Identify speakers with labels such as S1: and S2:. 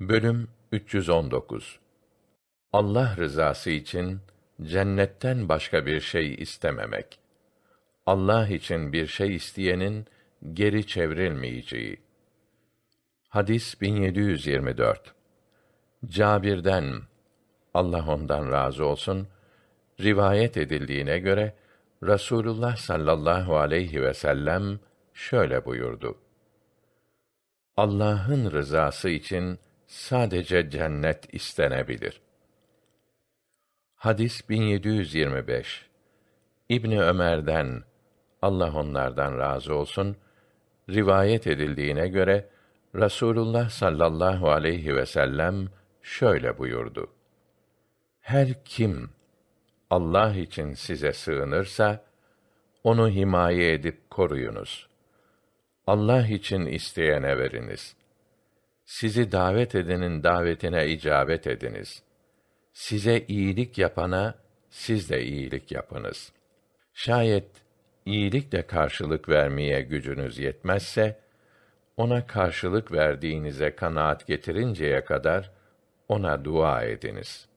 S1: Bölüm 319 Allah rızası için cennetten başka bir şey istememek. Allah için bir şey isteyenin geri çevrilmeyeceği. Hadis 1724. Cabir'den Allah ondan razı olsun rivayet edildiğine göre Rasulullah sallallahu aleyhi ve sellem şöyle buyurdu. Allah'ın rızası için sadece cennet istenebilir. Hadis 1725. İbni Ömer'den Allah onlardan razı olsun rivayet edildiğine göre Rasulullah sallallahu aleyhi ve sellem şöyle buyurdu. Her kim Allah için size sığınırsa onu himaye edip koruyunuz. Allah için isteyene veriniz. Sizi davet edenin davetine icabet ediniz. Size iyilik yapana siz de iyilik yapınız. Şayet iyilikle karşılık vermeye gücünüz yetmezse ona karşılık verdiğinize kanaat getirinceye kadar ona dua ediniz.''